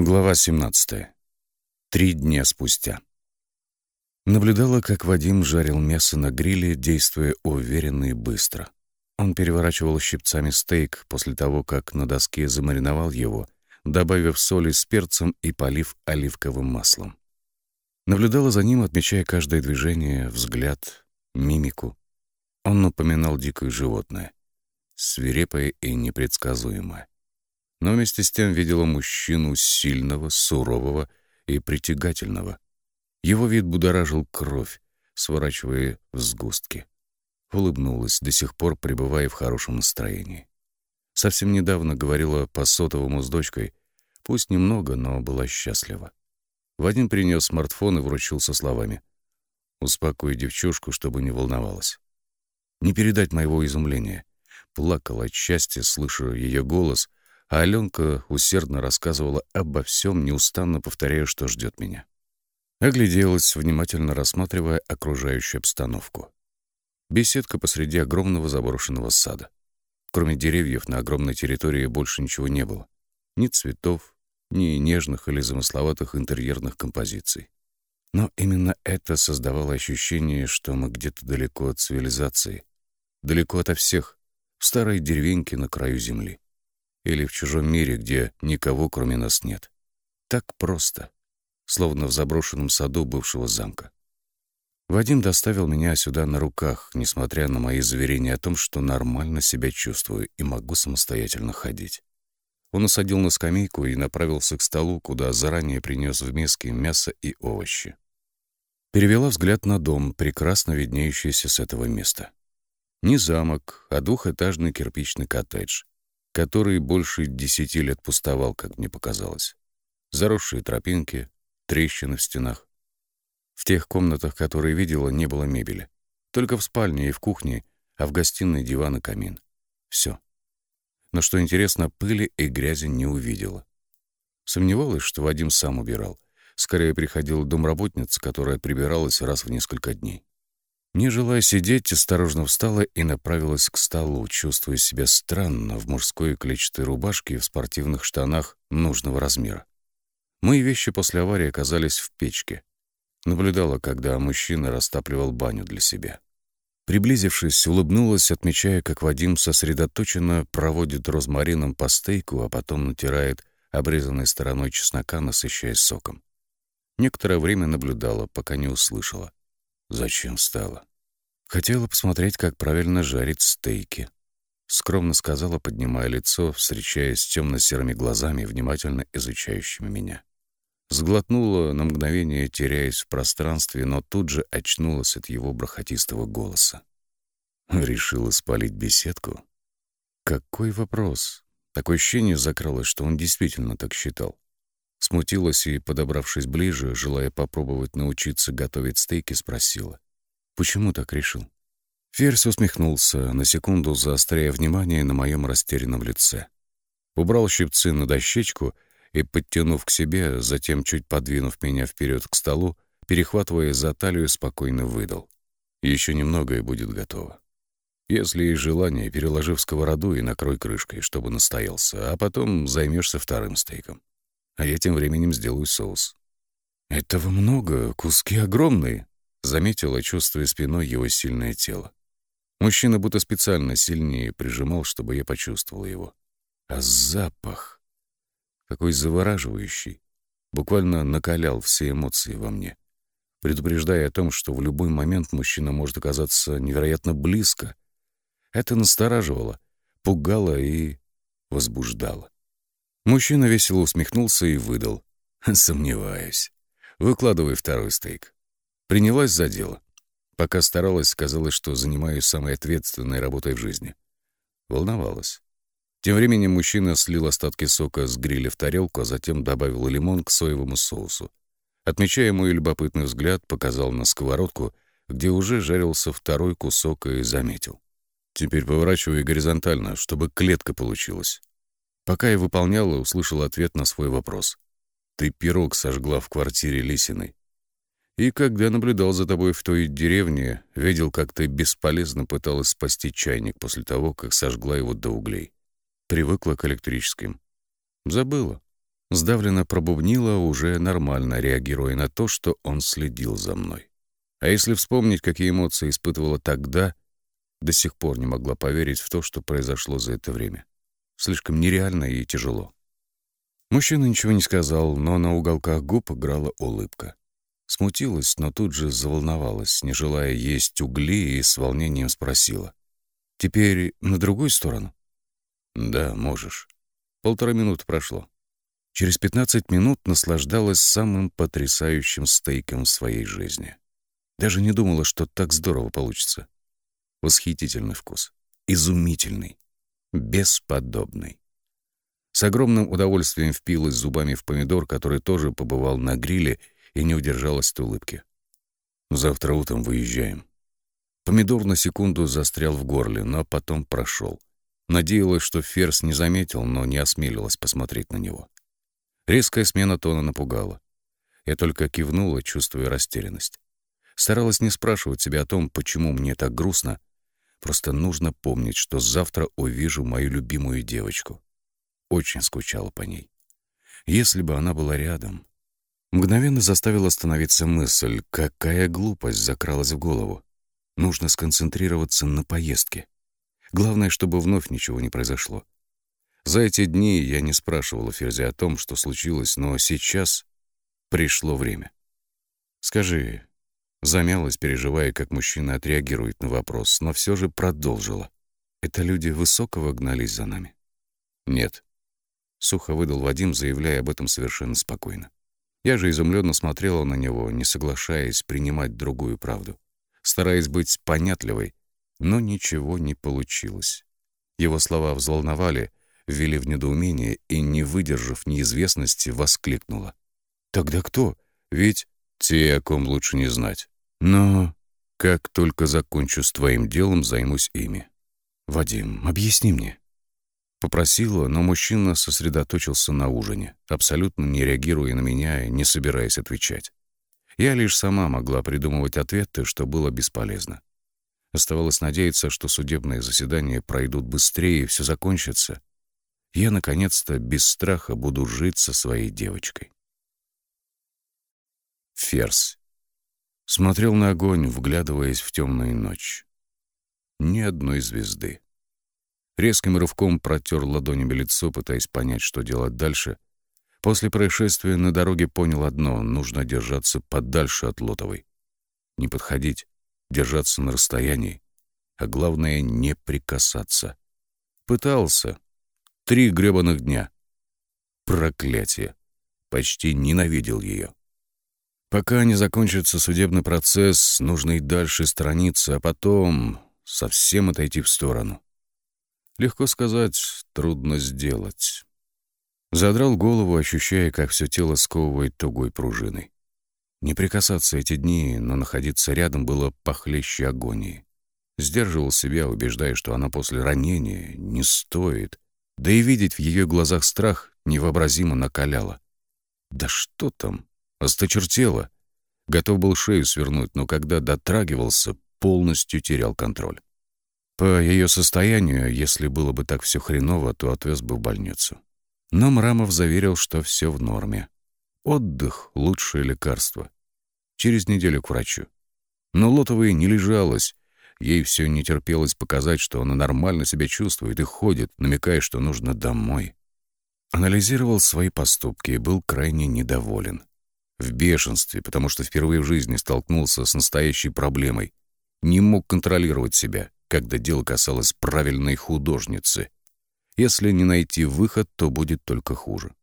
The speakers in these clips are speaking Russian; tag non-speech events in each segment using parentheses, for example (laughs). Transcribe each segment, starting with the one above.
Глава 17. Три дня спустя. Наблюдала, как Вадим жарил мясо на гриле, действуя уверенно и быстро. Он переворачивал щипцами стейк после того, как на доске замариновал его, добавив соли с перцем и полив оливковым маслом. Наблюдала за ним, отмечая каждое движение, взгляд, мимику. Он напоминал дикое животное, свирепое и непредсказуемое но вместе с тем видела мужчину сильного, сурового и притягательного. Его вид будоражил кровь, сворачивая в сгустки. Улыбнулась, до сих пор пребывая в хорошем настроении. Совсем недавно говорила по сотовому с дочкой, пусть немного, но была счастлива. Вадим принес смартфон и вручил со словами «Успокой девчушку, чтобы не волновалась». Не передать моего изумления. Плакала от счастья, слыша ее голос — а Аленка усердно рассказывала обо всем, неустанно повторяя, что ждет меня. Огляделась, внимательно рассматривая окружающую обстановку. Беседка посреди огромного заброшенного сада. Кроме деревьев на огромной территории больше ничего не было. Ни цветов, ни нежных или замысловатых интерьерных композиций. Но именно это создавало ощущение, что мы где-то далеко от цивилизации, далеко ото всех, в старой деревеньке на краю земли или в чужом мире, где никого, кроме нас, нет. Так просто, словно в заброшенном саду бывшего замка. Вадим доставил меня сюда на руках, несмотря на мои заверения о том, что нормально себя чувствую и могу самостоятельно ходить. Он усадил на скамейку и направился к столу, куда заранее принес в миске мясо и овощи. Перевела взгляд на дом, прекрасно виднеющийся с этого места. Не замок, а двухэтажный кирпичный коттедж который больше десяти лет пустовал, как мне показалось. Заросшие тропинки, трещины в стенах. В тех комнатах, которые видела, не было мебели. Только в спальне и в кухне, а в гостиной диван и камин. Все. Но что интересно, пыли и грязи не увидела. Сомневалась, что Вадим сам убирал. Скорее приходила домработница, которая прибиралась раз в несколько дней. Не желая сидеть, осторожно встала и направилась к столу, чувствуя себя странно в мужской клетчатой рубашке и в спортивных штанах нужного размера. Мои вещи после аварии оказались в печке. Наблюдала, когда мужчина растапливал баню для себя. Приблизившись, улыбнулась, отмечая, как Вадим сосредоточенно проводит розмарином по стейку, а потом натирает обрезанной стороной чеснока, насыщаясь соком. Некоторое время наблюдала, пока не услышала. Зачем встала? Хотела посмотреть, как правильно жарить стейки. Скромно сказала, поднимая лицо, встречаясь с темно-серыми глазами, внимательно изучающими меня. Сглотнула на мгновение, теряясь в пространстве, но тут же очнулась от его брахотистого голоса. Решила спалить беседку? Какой вопрос? Такое ощущение закралось, что он действительно так считал. Смутилась и, подобравшись ближе, желая попробовать научиться готовить стейки, спросила. «Почему так решил?» Ферзь усмехнулся, на секунду заостряя внимание на моем растерянном лице. Убрал щипцы на дощечку и, подтянув к себе, затем чуть подвинув меня вперед к столу, перехватывая за талию, спокойно выдал. Еще немного и будет готово. Если есть желание, переложи в сковороду и накрой крышкой, чтобы настоялся, а потом займешься вторым стейком а я тем временем сделаю соус. «Этого много, куски огромные», — заметила, чувствуя спиной его сильное тело. Мужчина будто специально сильнее прижимал, чтобы я почувствовал его. А запах, какой завораживающий, буквально накалял все эмоции во мне, предупреждая о том, что в любой момент мужчина может оказаться невероятно близко. Это настораживало, пугало и возбуждало. Мужчина весело усмехнулся и выдал. (laughs) «Сомневаюсь. Выкладывай второй стейк». Принялась за дело. Пока старалась, сказала, что занимаюсь самой ответственной работой в жизни. Волновалась. Тем временем мужчина слил остатки сока с гриля в тарелку, а затем добавил лимон к соевому соусу. Отмечая мой любопытный взгляд, показал на сковородку, где уже жарился второй кусок и заметил. Теперь поворачивай горизонтально, чтобы клетка получилась. Пока я выполняла, услышал ответ на свой вопрос. «Ты пирог сожгла в квартире Лисиной. И когда наблюдал за тобой в той деревне, видел, как ты бесполезно пыталась спасти чайник после того, как сожгла его до углей. Привыкла к электрическим. Забыла. Сдавленно пробубнила, уже нормально реагируя на то, что он следил за мной. А если вспомнить, какие эмоции испытывала тогда, до сих пор не могла поверить в то, что произошло за это время. Слишком нереально и тяжело. Мужчина ничего не сказал, но на уголках губ играла улыбка. Смутилась, но тут же заволновалась, не желая есть угли, и с волнением спросила. «Теперь на другую сторону?» «Да, можешь. Полтора минуты прошло». Через пятнадцать минут наслаждалась самым потрясающим стейком в своей жизни. Даже не думала, что так здорово получится. Восхитительный вкус. Изумительный. Бесподобный. С огромным удовольствием впилась зубами в помидор, который тоже побывал на гриле и не удержалась от улыбки. «Завтра утром выезжаем». Помидор на секунду застрял в горле, но потом прошел. Надеялась, что Ферс не заметил, но не осмелилась посмотреть на него. Резкая смена тона напугала. Я только кивнула, чувствуя растерянность. Старалась не спрашивать себя о том, почему мне так грустно. Просто нужно помнить, что завтра увижу мою любимую девочку. Очень скучала по ней. Если бы она была рядом... Мгновенно заставила остановиться мысль, какая глупость закралась в голову. Нужно сконцентрироваться на поездке. Главное, чтобы вновь ничего не произошло. За эти дни я не спрашивала Ферзи о том, что случилось, но сейчас пришло время. «Скажи...» Замялась, переживая, как мужчина отреагирует на вопрос, но все же продолжила. «Это люди высокого гнались за нами?» «Нет», — сухо выдал Вадим, заявляя об этом совершенно спокойно. Я же изумленно смотрела на него, не соглашаясь принимать другую правду, стараясь быть понятливой, но ничего не получилось. Его слова взволновали, ввели в недоумение и, не выдержав неизвестности, воскликнула. «Тогда кто? Ведь те, о ком лучше не знать. Но как только закончу с твоим делом, займусь ими. Вадим, объясни мне». Попросила, но мужчина сосредоточился на ужине, абсолютно не реагируя на меня и не собираясь отвечать. Я лишь сама могла придумывать ответы, что было бесполезно. Оставалось надеяться, что судебные заседания пройдут быстрее и все закончится. Я, наконец-то, без страха буду жить со своей девочкой. Ферзь. Смотрел на огонь, вглядываясь в темную ночь. Ни одной звезды. Резким рывком протер ладонями лицо, пытаясь понять, что делать дальше. После происшествия на дороге понял одно — нужно держаться подальше от Лотовой. Не подходить, держаться на расстоянии, а главное — не прикасаться. Пытался. Три гребаных дня. Проклятие. Почти ненавидел ее. Пока не закончится судебный процесс, нужно и дальше страницы, а потом совсем отойти в сторону. Легко сказать, трудно сделать. Задрал голову, ощущая, как все тело сковывает тугой пружиной. Не прикасаться эти дни, но находиться рядом было похлеще агонии. Сдерживал себя, убеждая, что она после ранения не стоит. Да и видеть в ее глазах страх невообразимо накаляло. Да что там, осточертело. Готов был шею свернуть, но когда дотрагивался, полностью терял контроль. По ее состоянию, если было бы так все хреново, то отвез бы в больницу. Но Мрамов заверил, что все в норме. Отдых — лучшее лекарство. Через неделю к врачу. Но Лотовой не лежалась. Ей все не терпелось показать, что она нормально себя чувствует и ходит, намекая, что нужно домой. Анализировал свои поступки и был крайне недоволен. В бешенстве, потому что впервые в жизни столкнулся с настоящей проблемой. Не мог контролировать себя когда дело касалось правильной художницы. Если не найти выход, то будет только хуже.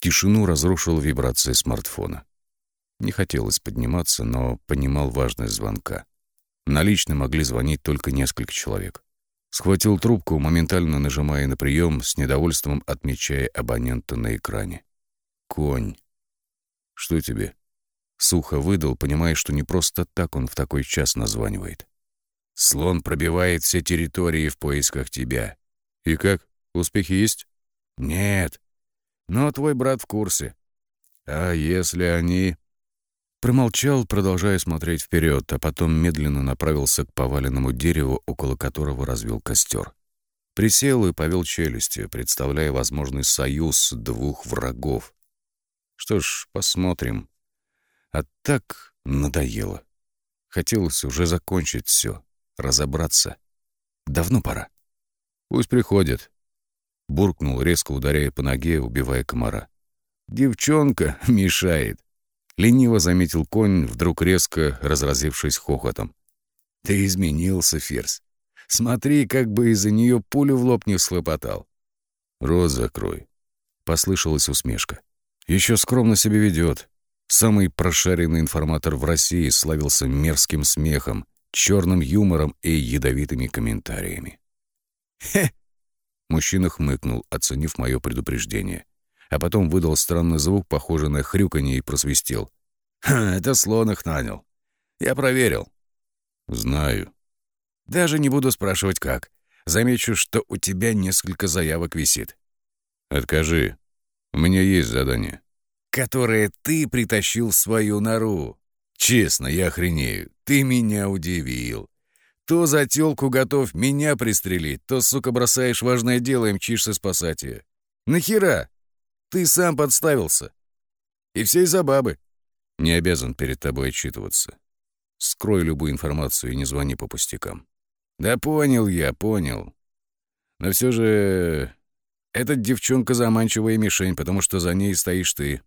Тишину разрушила вибрация смартфона. Не хотелось подниматься, но понимал важность звонка. Налично могли звонить только несколько человек. Схватил трубку, моментально нажимая на прием, с недовольством отмечая абонента на экране. «Конь. Что тебе?» Сухо выдал, понимая, что не просто так он в такой час названивает. Слон пробивает все территории в поисках тебя. И как? Успехи есть? Нет. Но твой брат в курсе. А если они... Промолчал, продолжая смотреть вперед, а потом медленно направился к поваленному дереву, около которого развел костер. Присел и повел челюстью, представляя возможный союз двух врагов, Что ж, посмотрим. А так надоело. Хотелось уже закончить все, разобраться. Давно пора. Пусть приходит. Буркнул, резко ударяя по ноге, убивая комара. Девчонка (laughs) мешает. Лениво заметил конь, вдруг резко разразившись хохотом. Ты изменился, Ферзь. Смотри, как бы из-за нее пулю в лоб не слопотал. Рот закрой. Послышалась усмешка. Еще скромно себя ведет. Самый прошаренный информатор в России славился мерзким смехом, черным юмором и ядовитыми комментариями. «Хе!» Мужчина хмыкнул, оценив мое предупреждение. А потом выдал странный звук, похожий на хрюканье, и просвистел. «Ха, это слон их нанял. Я проверил». «Знаю». «Даже не буду спрашивать, как. Замечу, что у тебя несколько заявок висит». «Откажи. У меня есть задание». «Которое ты притащил в свою нору. Честно, я охренею. Ты меня удивил. То за тёлку готов меня пристрелить, то, сука, бросаешь важное дело и мчишься спасать ее. Нахера? Ты сам подставился. И все из-за бабы. Не обязан перед тобой отчитываться. Скрой любую информацию и не звони по пустякам. Да понял я, понял. Но все же... Эта девчонка заманчивая мишень, потому что за ней стоишь ты.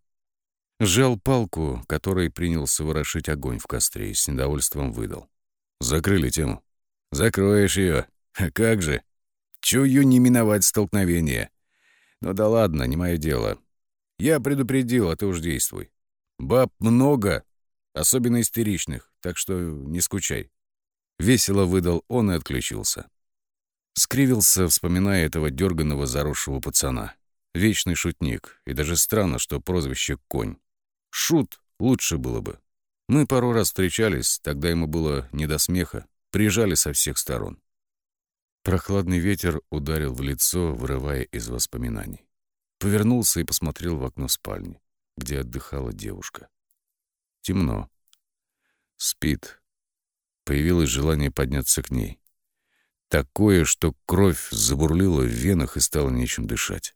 Сжал палку, которой принялся ворошить огонь в костре, и с недовольством выдал. Закрыли тему. Закроешь ее. Как же. Чую не миновать столкновение. Ну да ладно, не мое дело. Я предупредил, а ты уж действуй. Баб много, особенно истеричных, так что не скучай. Весело выдал он и отключился. Скривился, вспоминая этого дерганого заросшего пацана. Вечный шутник, и даже странно, что прозвище «Конь». Шут лучше было бы. Мы пару раз встречались, тогда ему было не до смеха, прижали со всех сторон. Прохладный ветер ударил в лицо, вырывая из воспоминаний. Повернулся и посмотрел в окно спальни, где отдыхала девушка. Темно. Спит. Появилось желание подняться к ней. Такое, что кровь забурлила в венах и стало нечем дышать.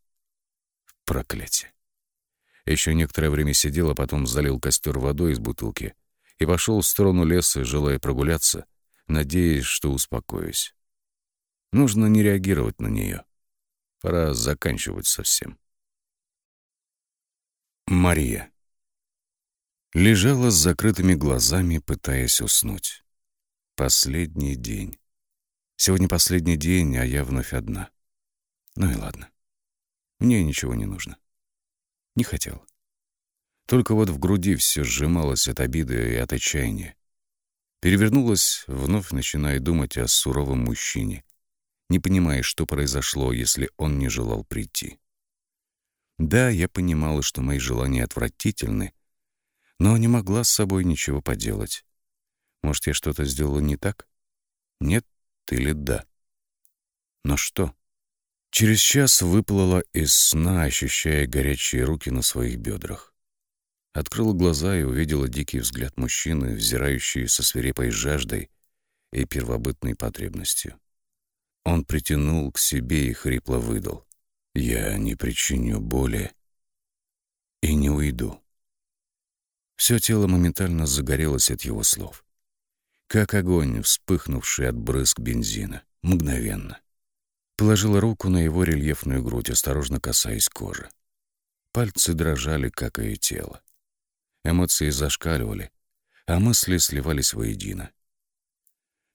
Проклятие. Еще некоторое время сидел, а потом залил костер водой из бутылки и пошел в сторону леса, желая прогуляться, надеясь, что успокоюсь. Нужно не реагировать на нее. Пора заканчивать совсем. Мария. Лежала с закрытыми глазами, пытаясь уснуть. Последний день. Сегодня последний день, а я вновь одна. Ну и ладно. Мне ничего не нужно. Не хотел. Только вот в груди все сжималось от обиды и от отчаяния. Перевернулась, вновь начиная думать о суровом мужчине, не понимая, что произошло, если он не желал прийти. Да, я понимала, что мои желания отвратительны, но не могла с собой ничего поделать. Может, я что-то сделала не так? Нет или да? Но что? Через час выплыла из сна, ощущая горячие руки на своих бедрах. Открыла глаза и увидела дикий взгляд мужчины, взирающий со свирепой жаждой и первобытной потребностью. Он притянул к себе и хрипло выдал. «Я не причиню боли и не уйду». Все тело моментально загорелось от его слов. Как огонь, вспыхнувший от брызг бензина. Мгновенно. Положила руку на его рельефную грудь, осторожно касаясь кожи. Пальцы дрожали, как и тело. Эмоции зашкаливали, а мысли сливались воедино.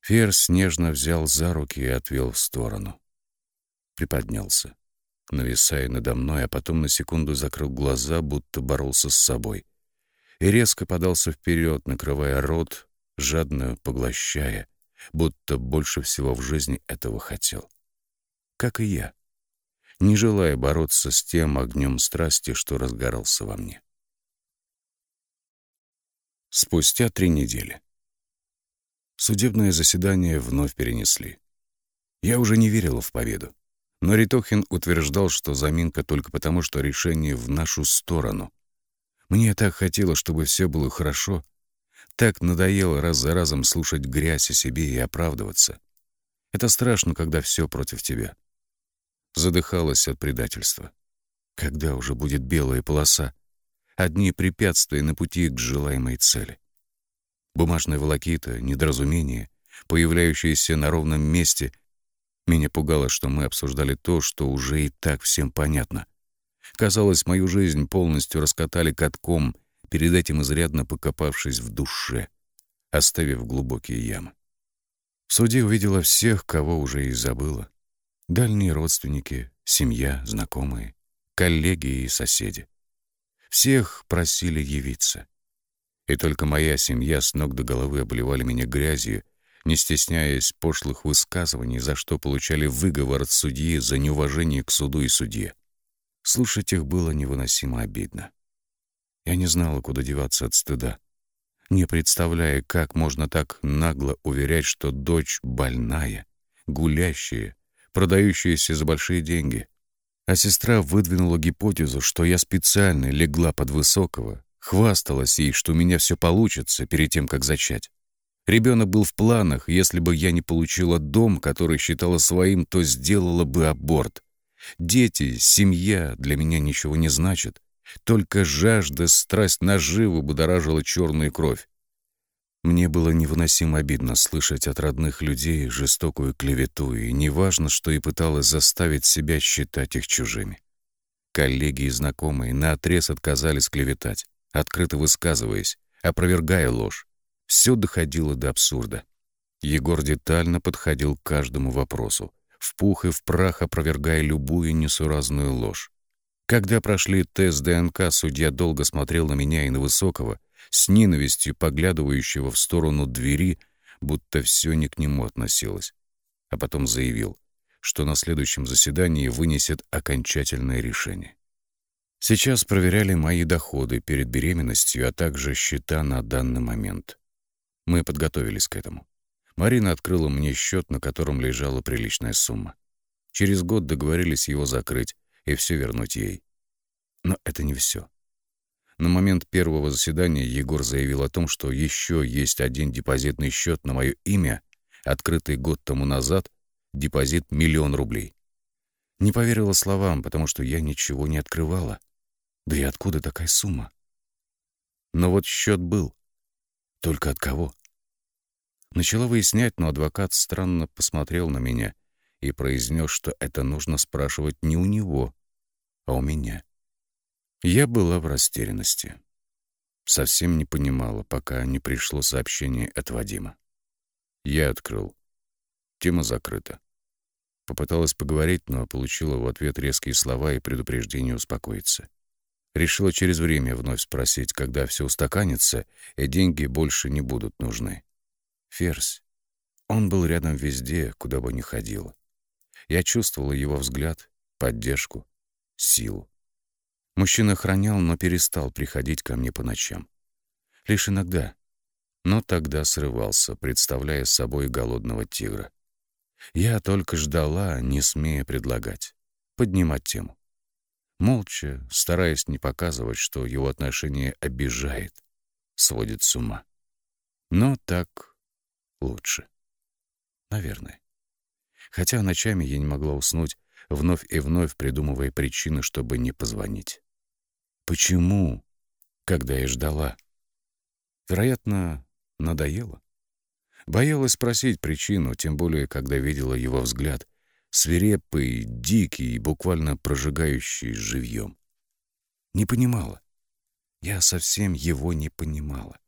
Ферс нежно взял за руки и отвел в сторону. Приподнялся, нависая надо мной, а потом на секунду закрыл глаза, будто боролся с собой, и резко подался вперед, накрывая рот, жадно поглощая, будто больше всего в жизни этого хотел. Как и я, не желая бороться с тем огнем страсти, что разгорался во мне. Спустя три недели. Судебное заседание вновь перенесли. Я уже не верила в победу. Но Ритохин утверждал, что заминка только потому, что решение в нашу сторону. Мне так хотелось, чтобы все было хорошо. Так надоело раз за разом слушать грязь о себе и оправдываться. Это страшно, когда все против тебя. Задыхалась от предательства. Когда уже будет белая полоса? одни препятствия на пути к желаемой цели. Бумажная волокита, недоразумение, появляющиеся на ровном месте. Меня пугало, что мы обсуждали то, что уже и так всем понятно. Казалось, мою жизнь полностью раскатали катком, перед этим изрядно покопавшись в душе, оставив глубокие ямы. В суде увидела всех, кого уже и забыла. Дальние родственники, семья, знакомые, коллеги и соседи. Всех просили явиться. И только моя семья с ног до головы обливали меня грязью, не стесняясь пошлых высказываний, за что получали выговор от судьи за неуважение к суду и судье. Слушать их было невыносимо обидно. Я не знала, куда деваться от стыда, не представляя, как можно так нагло уверять, что дочь больная, гулящая, продающаяся за большие деньги. А сестра выдвинула гипотезу, что я специально легла под высокого, Хвасталась ей, что у меня все получится перед тем, как зачать. Ребенок был в планах, если бы я не получила дом, который считала своим, то сделала бы аборт. Дети, семья для меня ничего не значат. Только жажда, страсть наживы будоражила черную кровь. Мне было невыносимо обидно слышать от родных людей жестокую клевету, и неважно, что и пыталась заставить себя считать их чужими. Коллеги и знакомые наотрез отказались клеветать открыто высказываясь, опровергая ложь. Все доходило до абсурда. Егор детально подходил к каждому вопросу, в пух и в прах опровергая любую несуразную ложь. Когда прошли тест ДНК, судья долго смотрел на меня и на Высокого, с ненавистью поглядывающего в сторону двери, будто все не к нему относилось. А потом заявил, что на следующем заседании вынесет окончательное решение. Сейчас проверяли мои доходы перед беременностью, а также счета на данный момент. Мы подготовились к этому. Марина открыла мне счет, на котором лежала приличная сумма. Через год договорились его закрыть и все вернуть ей. Но это не все. На момент первого заседания Егор заявил о том, что еще есть один депозитный счет на мое имя, открытый год тому назад, депозит миллион рублей. Не поверила словам, потому что я ничего не открывала. Да и откуда такая сумма? Но вот счет был. Только от кого? Начала выяснять, но адвокат странно посмотрел на меня и произнес, что это нужно спрашивать не у него, а у меня. Я была в растерянности. Совсем не понимала, пока не пришло сообщение от Вадима. Я открыл. Тема закрыта. Попыталась поговорить, но получила в ответ резкие слова и предупреждение успокоиться. Решила через время вновь спросить, когда все устаканится, и деньги больше не будут нужны. Ферзь. Он был рядом везде, куда бы ни ходил. Я чувствовала его взгляд, поддержку, силу. Мужчина охранял, но перестал приходить ко мне по ночам. Лишь иногда. Но тогда срывался, представляя собой голодного тигра. Я только ждала, не смея предлагать, поднимать тему. Молча, стараясь не показывать, что его отношение обижает, сводит с ума. Но так лучше. Наверное. Хотя ночами я не могла уснуть, вновь и вновь придумывая причины, чтобы не позвонить. Почему, когда я ждала? Вероятно, надоело. Боялась спросить причину, тем более, когда видела его взгляд, свирепый, дикий, буквально прожигающий живьем. Не понимала. Я совсем его не понимала.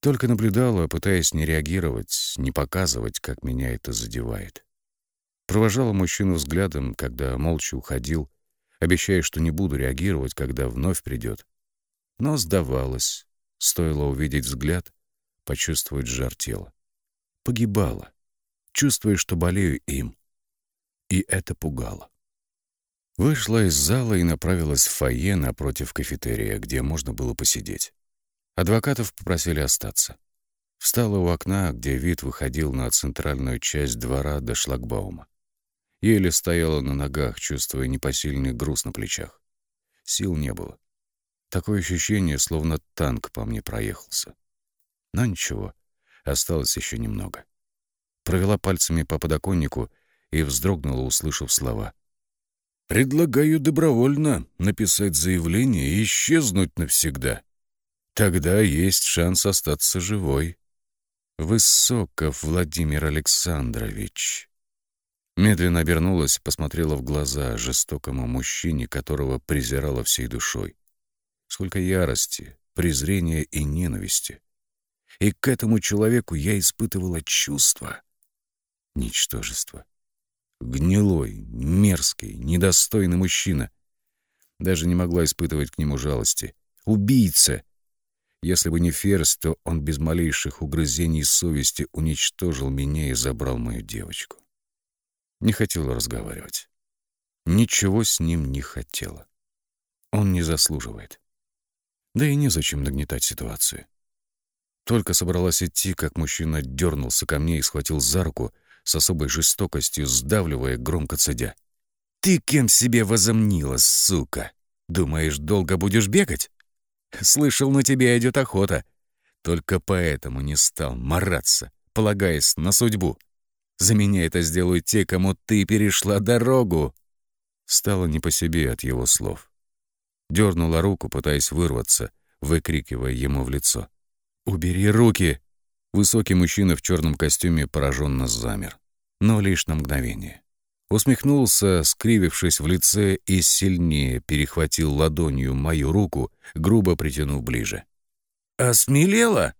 Только наблюдала, пытаясь не реагировать, не показывать, как меня это задевает. Провожала мужчину взглядом, когда молча уходил, обещая, что не буду реагировать, когда вновь придет. Но сдавалась, стоило увидеть взгляд, почувствовать жар тела. Погибала, чувствуя, что болею им, и это пугало. Вышла из зала и направилась в фойе напротив кафетерия, где можно было посидеть. Адвокатов попросили остаться. Встала у окна, где вид выходил на центральную часть двора до шлагбаума. Еле стояла на ногах, чувствуя непосильный груз на плечах. Сил не было. Такое ощущение, словно танк по мне проехался. Но ничего, осталось еще немного. Провела пальцами по подоконнику — и вздрогнула, услышав слова. Предлагаю добровольно написать заявление и исчезнуть навсегда. Тогда есть шанс остаться живой. Высоков Владимир Александрович. Медленно обернулась, посмотрела в глаза жестокому мужчине, которого презирала всей душой. Сколько ярости, презрения и ненависти. И к этому человеку я испытывала чувство ничтожества. Гнилой, мерзкий, недостойный мужчина. Даже не могла испытывать к нему жалости. Убийца! Если бы не Ферзь, то он без малейших угрызений совести уничтожил меня и забрал мою девочку. Не хотела разговаривать. Ничего с ним не хотела. Он не заслуживает. Да и незачем нагнетать ситуацию. Только собралась идти, как мужчина дернулся ко мне и схватил за руку, с особой жестокостью сдавливая, громко цедя. «Ты кем себе возомнила, сука? Думаешь, долго будешь бегать? Слышал, на тебя идет охота. Только поэтому не стал мараться, полагаясь на судьбу. За меня это сделают те, кому ты перешла дорогу». Стало не по себе от его слов. Дернула руку, пытаясь вырваться, выкрикивая ему в лицо. «Убери руки!» Высокий мужчина в черном костюме пораженно замер, но лишь на мгновение. Усмехнулся, скривившись в лице, и сильнее перехватил ладонью мою руку, грубо притянув ближе. «Осмелела?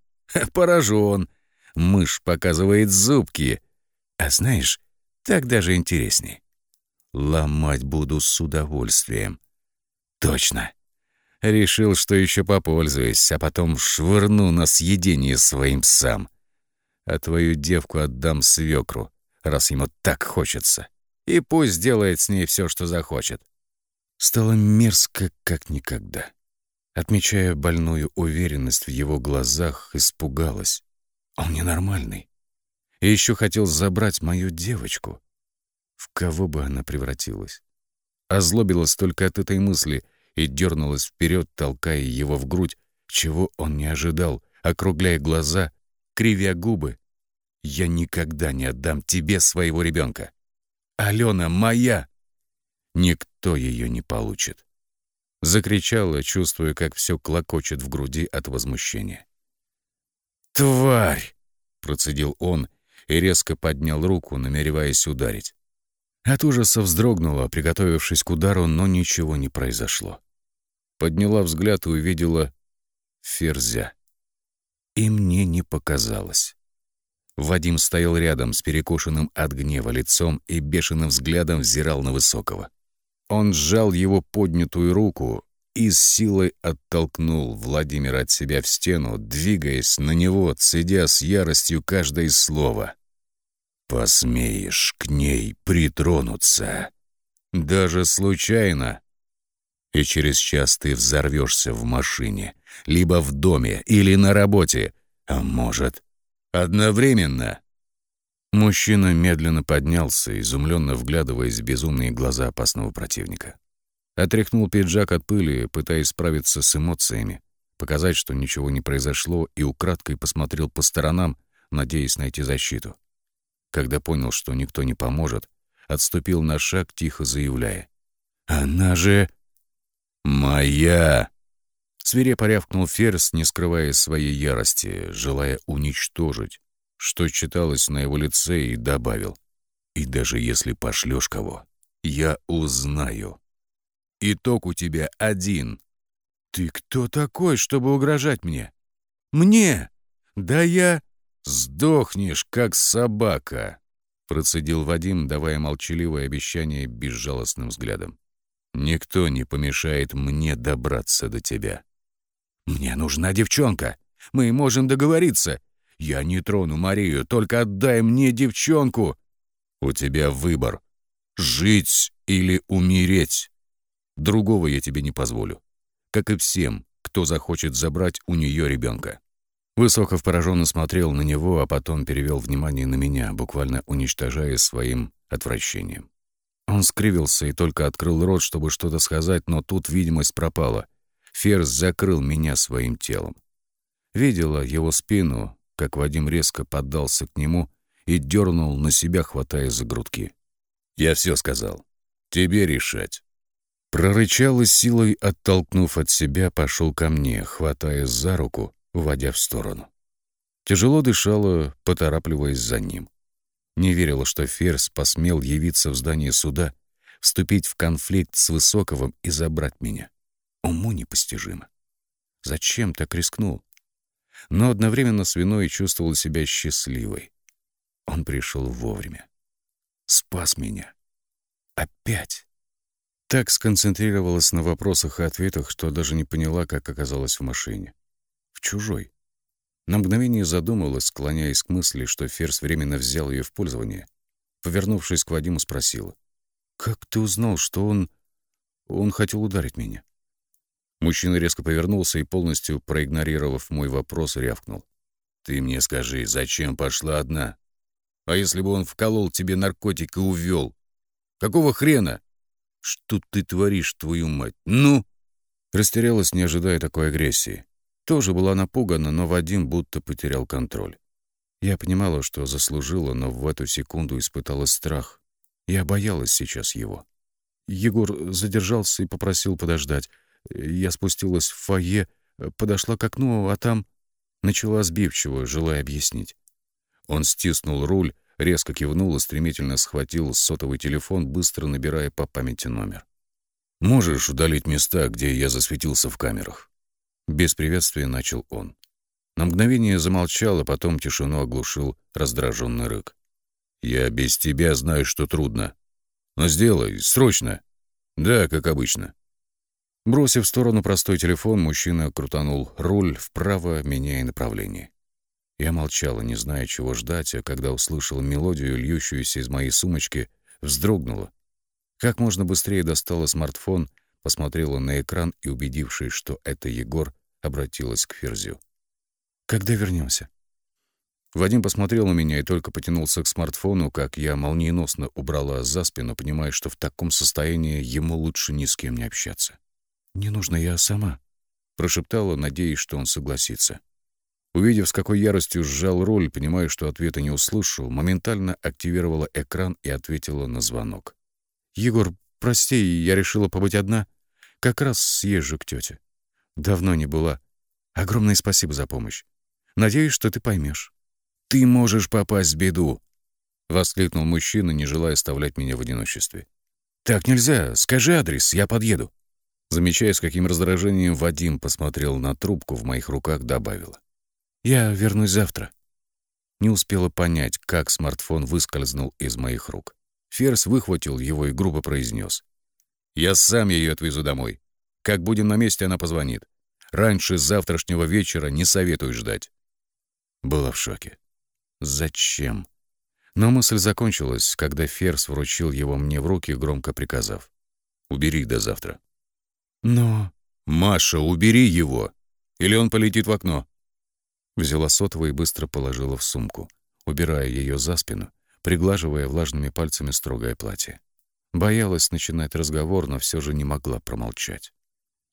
Поражен! Мышь показывает зубки. А знаешь, так даже интересней. Ломать буду с удовольствием. Точно. Решил, что еще попользуюсь, а потом швырну на съедение своим псам. А твою девку отдам свекру, раз ему так хочется. И пусть делает с ней все, что захочет. Стало мерзко, как никогда. Отмечая больную уверенность в его глазах, испугалась. Он ненормальный. И еще хотел забрать мою девочку. В кого бы она превратилась? Озлобилась только от этой мысли — и дернулась вперед, толкая его в грудь, чего он не ожидал, округляя глаза, кривя губы. «Я никогда не отдам тебе своего ребенка. Алена моя!» Никто ее не получит. Закричала, чувствуя, как все клокочет в груди от возмущения. «Тварь!» — процедил он и резко поднял руку, намереваясь ударить. От ужаса вздрогнула, приготовившись к удару, но ничего не произошло подняла взгляд и увидела ферзя. И мне не показалось. Вадим стоял рядом с перекошенным от гнева лицом и бешеным взглядом взирал на Высокого. Он сжал его поднятую руку и с силой оттолкнул Владимира от себя в стену, двигаясь на него, цедя с яростью каждое слово. «Посмеешь к ней притронуться?» «Даже случайно», и через час ты взорвешься в машине, либо в доме или на работе, а может, одновременно. Мужчина медленно поднялся, изумленно вглядываясь в безумные глаза опасного противника. Отряхнул пиджак от пыли, пытаясь справиться с эмоциями, показать, что ничего не произошло, и украдкой посмотрел по сторонам, надеясь найти защиту. Когда понял, что никто не поможет, отступил на шаг, тихо заявляя. «Она же...» «Моя!» Свирепо рявкнул Ферс, не скрывая своей ярости, желая уничтожить, что читалось на его лице, и добавил. «И даже если пошлешь кого, я узнаю. Итог у тебя один. Ты кто такой, чтобы угрожать мне? Мне? Да я... Сдохнешь, как собака!» Процедил Вадим, давая молчаливое обещание безжалостным взглядом. Никто не помешает мне добраться до тебя. Мне нужна девчонка. Мы можем договориться. Я не трону Марию, только отдай мне девчонку. У тебя выбор. Жить или умереть. Другого я тебе не позволю. Как и всем, кто захочет забрать у нее ребенка. Высоков пораженно смотрел на него, а потом перевел внимание на меня, буквально уничтожая своим отвращением. Он скривился и только открыл рот, чтобы что-то сказать, но тут видимость пропала. Ферзь закрыл меня своим телом. Видела его спину, как Вадим резко поддался к нему и дернул на себя, хватая за грудки. «Я все сказал. Тебе решать. Прорычал и силой, оттолкнув от себя, пошел ко мне, хватая за руку, уводя в сторону. Тяжело дышала, поторапливаясь за ним. Не верила, что Ферс посмел явиться в здание суда, вступить в конфликт с Высоковым и забрать меня. Уму непостижимо. Зачем так рискнул? Но одновременно с виной чувствовал себя счастливой. Он пришел вовремя. Спас меня. Опять. Так сконцентрировалась на вопросах и ответах, что даже не поняла, как оказалась в машине. В чужой. На мгновение задумалась, склоняясь к мысли, что Ферс временно взял ее в пользование. Повернувшись к Вадиму, спросила. «Как ты узнал, что он... он хотел ударить меня?» Мужчина резко повернулся и, полностью проигнорировав мой вопрос, рявкнул. «Ты мне скажи, зачем пошла одна? А если бы он вколол тебе наркотик и увел? Какого хрена? Что ты творишь, твою мать? Ну!» Растерялась, не ожидая такой агрессии. Тоже была напугана, но Вадим будто потерял контроль. Я понимала, что заслужила, но в эту секунду испытала страх. Я боялась сейчас его. Егор задержался и попросил подождать. Я спустилась в фойе, подошла к окну, а там... Начала сбивчиво, желая объяснить. Он стиснул руль, резко кивнул и стремительно схватил сотовый телефон, быстро набирая по памяти номер. «Можешь удалить места, где я засветился в камерах?» Без приветствия начал он. На мгновение замолчал, а потом тишину оглушил раздраженный рык. «Я без тебя знаю, что трудно. Но сделай, срочно. Да, как обычно». Бросив в сторону простой телефон, мужчина крутанул руль вправо, меняя направление. Я молчала, не зная, чего ждать, а когда услышала мелодию, льющуюся из моей сумочки, вздрогнула. Как можно быстрее достала смартфон, посмотрела на экран и, убедившись, что это Егор, обратилась к Ферзю. «Когда вернемся? Вадим посмотрел на меня и только потянулся к смартфону, как я молниеносно убрала за спину, понимая, что в таком состоянии ему лучше ни с кем не общаться. «Не нужно, я сама», — прошептала, надеясь, что он согласится. Увидев, с какой яростью сжал руль, понимая, что ответа не услышу, моментально активировала экран и ответила на звонок. «Егор, прости, я решила побыть одна. Как раз съезжу к тете. Давно не была. Огромное спасибо за помощь. Надеюсь, что ты поймешь. «Ты можешь попасть в беду!» — воскликнул мужчина, не желая оставлять меня в одиночестве. «Так нельзя. Скажи адрес, я подъеду». Замечая, с каким раздражением Вадим посмотрел на трубку в моих руках, добавила. «Я вернусь завтра». Не успела понять, как смартфон выскользнул из моих рук. Ферс выхватил его и грубо произнес. «Я сам ее отвезу домой. Как будем на месте, она позвонит. Раньше завтрашнего вечера не советую ждать». Была в шоке. «Зачем?» Но мысль закончилась, когда Ферс вручил его мне в руки, громко приказав. «Убери до завтра». Но... «Маша, убери его! Или он полетит в окно!» Взяла сотовый и быстро положила в сумку, убирая ее за спину, приглаживая влажными пальцами строгое платье. Боялась начинать разговор, но все же не могла промолчать.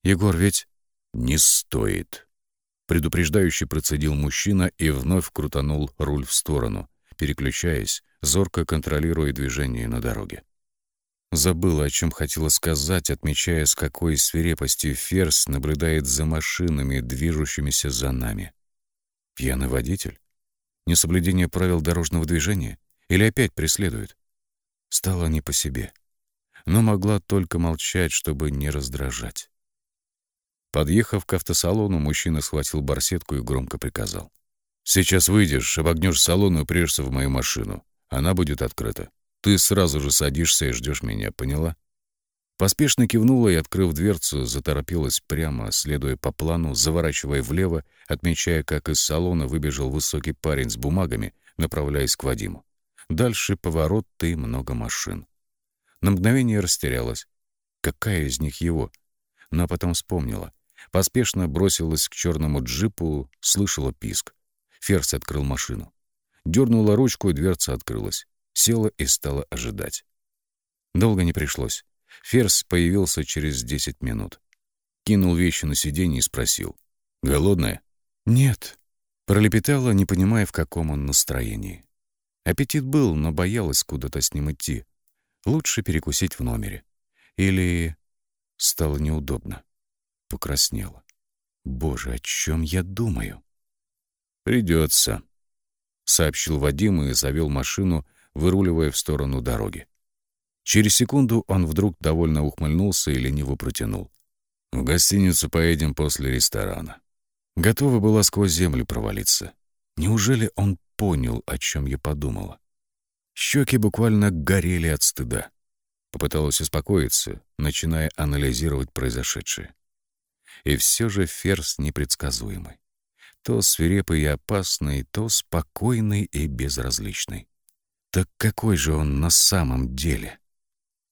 «Егор, ведь...» «Не стоит!» Предупреждающий процедил мужчина и вновь крутанул руль в сторону, переключаясь, зорко контролируя движение на дороге. Забыла, о чем хотела сказать, отмечая, с какой свирепостью Ферс наблюдает за машинами, движущимися за нами. Пьяный водитель? Несоблюдение правил дорожного движения? Или опять преследует? Стало не по себе. Но могла только молчать, чтобы не раздражать. Подъехав к автосалону, мужчина схватил барсетку и громко приказал. «Сейчас выйдешь, обогнешь салон и упрешься в мою машину. Она будет открыта. Ты сразу же садишься и ждешь меня, поняла? Поспешно кивнула и, открыв дверцу, заторопилась прямо, следуя по плану, заворачивая влево, отмечая, как из салона выбежал высокий парень с бумагами, направляясь к Вадиму. Дальше поворот и много машин. На мгновение растерялась. Какая из них его? Но потом вспомнила. Поспешно бросилась к черному джипу, слышала писк. Ферзь открыл машину. Дернула ручку, и дверца открылась села и стала ожидать. Долго не пришлось. Ферс появился через десять минут. Кинул вещи на сиденье и спросил. «Голодная?» «Нет», — пролепетала, не понимая, в каком он настроении. Аппетит был, но боялась куда-то с ним идти. Лучше перекусить в номере. Или стало неудобно. Покраснела. Боже, о чем я думаю? Придется, сообщил Вадим и завел машину, выруливая в сторону дороги. Через секунду он вдруг довольно ухмыльнулся и лениво протянул. «В гостиницу поедем после ресторана». Готова была сквозь землю провалиться. Неужели он понял, о чем я подумала? Щеки буквально горели от стыда. Попыталась успокоиться, начиная анализировать произошедшее. И все же Ферс непредсказуемый. То свирепый и опасный, то спокойный и безразличный. Так какой же он на самом деле?